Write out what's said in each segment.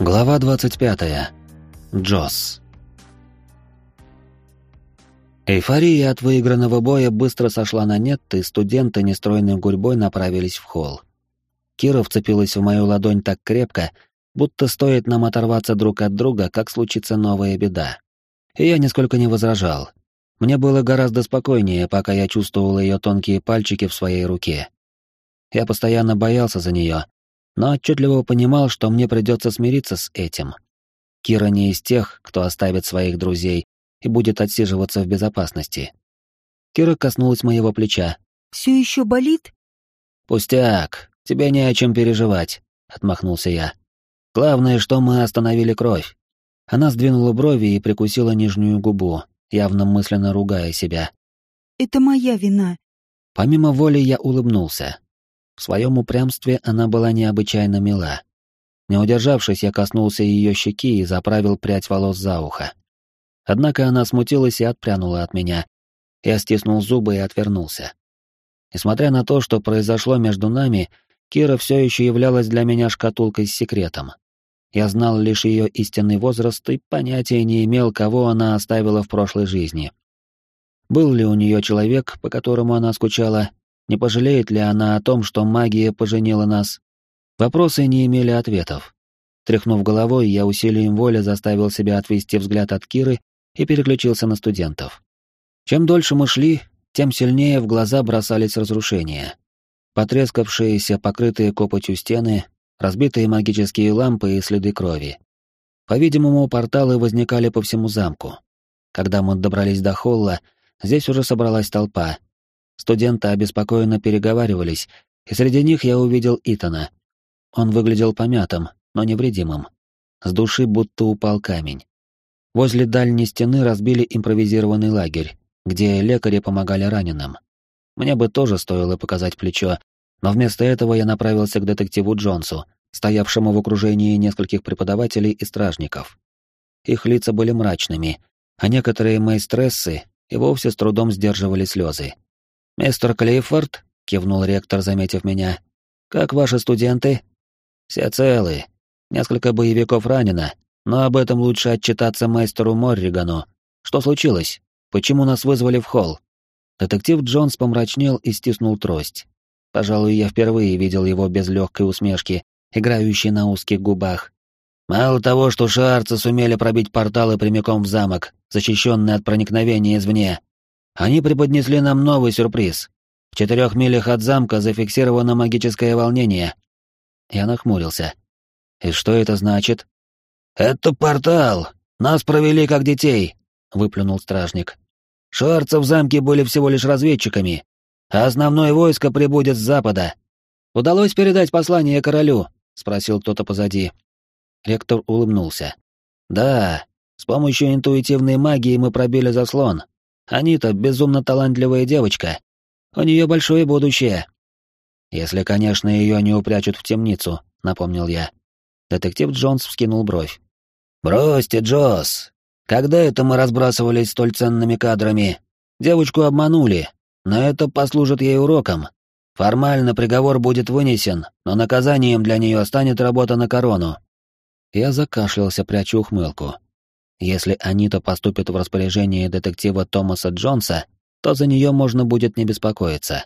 Глава 25. Джосс. Эйфория от выигранного боя быстро сошла на нет, и студенты нестройной гурьбой направились в холл. Кира вцепилась в мою ладонь так крепко, будто стоит нам оторваться друг от друга, как случится новая беда. И я нисколько не возражал. Мне было гораздо спокойнее, пока я чувствовал ее тонкие пальчики в своей руке. Я постоянно боялся за нее, но отчетливо понимал, что мне придется смириться с этим. Кира не из тех, кто оставит своих друзей и будет отсиживаться в безопасности. Кира коснулась моего плеча. «Все еще болит?» «Пустяк, тебе не о чем переживать», — отмахнулся я. «Главное, что мы остановили кровь». Она сдвинула брови и прикусила нижнюю губу, явно мысленно ругая себя. «Это моя вина». Помимо воли я улыбнулся. В своем упрямстве она была необычайно мила. Не удержавшись, я коснулся ее щеки и заправил прядь волос за ухо. Однако она смутилась и отпрянула от меня. Я стиснул зубы и отвернулся. Несмотря на то, что произошло между нами, Кира все еще являлась для меня шкатулкой с секретом. Я знал лишь ее истинный возраст и понятия не имел, кого она оставила в прошлой жизни. Был ли у нее человек, по которому она скучала, не пожалеет ли она о том, что магия поженила нас? Вопросы не имели ответов. Тряхнув головой, я усилием воли заставил себя отвести взгляд от Киры и переключился на студентов. Чем дольше мы шли, тем сильнее в глаза бросались разрушения. Потрескавшиеся, покрытые копотью стены, разбитые магические лампы и следы крови. По-видимому, порталы возникали по всему замку. Когда мы добрались до холла, здесь уже собралась толпа, Студенты обеспокоенно переговаривались, и среди них я увидел Итана. Он выглядел помятым, но невредимым. С души будто упал камень. Возле дальней стены разбили импровизированный лагерь, где лекари помогали раненым. Мне бы тоже стоило показать плечо, но вместо этого я направился к детективу Джонсу, стоявшему в окружении нескольких преподавателей и стражников. Их лица были мрачными, а некоторые мои стрессы и вовсе с трудом сдерживали слезы. «Мистер Клиффорд», — кивнул ректор, заметив меня, — «как ваши студенты?» «Все целы. Несколько боевиков ранено, но об этом лучше отчитаться мастеру Морригану. Что случилось? Почему нас вызвали в холл?» Детектив Джонс помрачнел и стиснул трость. Пожалуй, я впервые видел его без легкой усмешки, играющей на узких губах. Мало того, что шарцы сумели пробить порталы прямиком в замок, защищенный от проникновения извне, они преподнесли нам новый сюрприз. В четырех милях от замка зафиксировано магическое волнение. Я нахмурился. И что это значит? Это портал. Нас провели как детей, выплюнул стражник. Шарцы в замке были всего лишь разведчиками, а основное войско прибудет с запада. Удалось передать послание королю? спросил кто-то позади. Ректор улыбнулся. Да, с помощью интуитивной магии мы пробили заслон. Анита безумно талантливая девочка. У нее большое будущее. Если, конечно, ее не упрячут в темницу, напомнил я. Детектив Джонс вскинул бровь. Бросьте, Джосс. Когда это мы разбрасывались столь ценными кадрами? Девочку обманули, но это послужит ей уроком. Формально приговор будет вынесен, но наказанием для нее станет работа на корону. Я закашлялся, пряча ухмылку. Если Анита поступит в распоряжение детектива Томаса Джонса, то за нее можно будет не беспокоиться.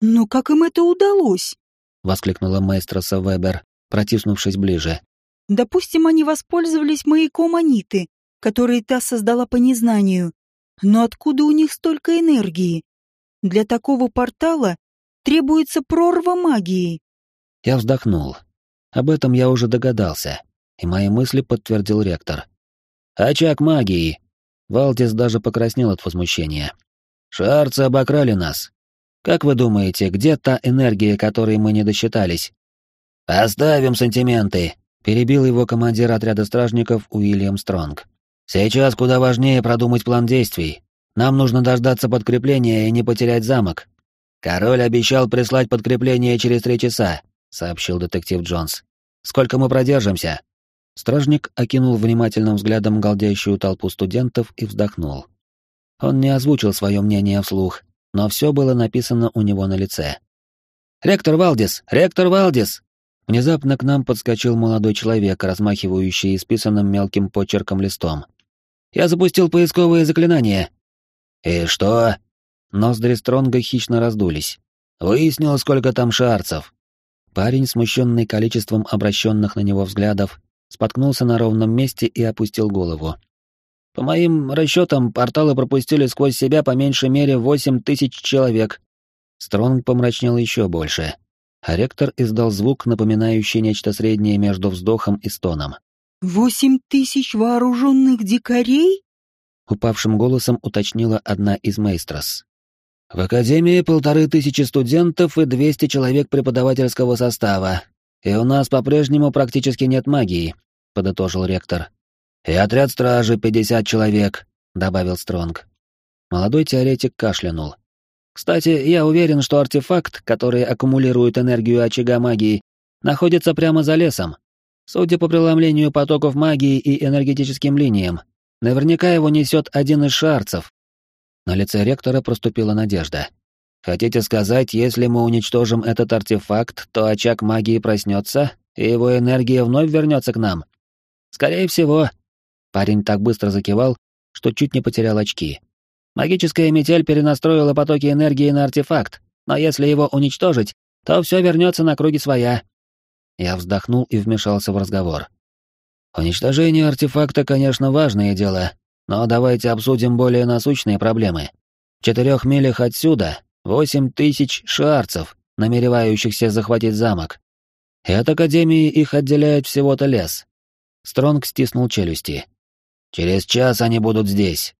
«Но как им это удалось?» — воскликнула маэстроса Вебер, протиснувшись ближе. «Допустим, они воспользовались маяком Аниты, который та создала по незнанию. Но откуда у них столько энергии? Для такого портала требуется прорва магии». Я вздохнул. Об этом я уже догадался, и мои мысли подтвердил ректор. Очаг магии. Валтис даже покраснел от возмущения. Шарцы обокрали нас. Как вы думаете, где та энергия, которой мы не досчитались? Оставим сантименты, перебил его командир отряда стражников Уильям Стронг. Сейчас куда важнее продумать план действий. Нам нужно дождаться подкрепления и не потерять замок. Король обещал прислать подкрепление через три часа, сообщил детектив Джонс. Сколько мы продержимся? Стражник окинул внимательным взглядом галдящую толпу студентов и вздохнул. Он не озвучил свое мнение вслух, но все было написано у него на лице. «Ректор Валдис! Ректор Валдис!» Внезапно к нам подскочил молодой человек, размахивающий исписанным мелким почерком листом. «Я запустил поисковые заклинания». «И что?» Ноздри Стронга хищно раздулись. «Выяснил, сколько там шарцев». Парень, смущенный количеством обращенных на него взглядов, споткнулся на ровном месте и опустил голову. «По моим расчетам, порталы пропустили сквозь себя по меньшей мере восемь тысяч человек». Стронг помрачнел еще больше а ректор издал звук, напоминающий нечто среднее между вздохом и стоном. «Восемь тысяч вооруженных дикарей?» — упавшим голосом уточнила одна из мейстрос. «В Академии полторы тысячи студентов и двести человек преподавательского состава, и у нас по-прежнему практически нет магии», — подытожил ректор. «И отряд стражи пятьдесят человек», — добавил Стронг. Молодой теоретик кашлянул. Кстати, я уверен, что артефакт, который аккумулирует энергию очага магии, находится прямо за лесом. Судя по преломлению потоков магии и энергетическим линиям, наверняка его несет один из шарцев. На лице ректора проступила надежда. Хотите сказать, если мы уничтожим этот артефакт, то очаг магии проснется, и его энергия вновь вернется к нам? Скорее всего. Парень так быстро закивал, что чуть не потерял очки. Магическая метель перенастроила потоки энергии на артефакт, но если его уничтожить, то все вернется на круги своя. Я вздохнул и вмешался в разговор. Уничтожение артефакта, конечно, важное дело, но давайте обсудим более насущные проблемы. В четырех милях отсюда восемь тысяч шарцев, намеревающихся захватить замок. И от Академии их отделяет всего-то лес. Стронг стиснул челюсти. Через час они будут здесь.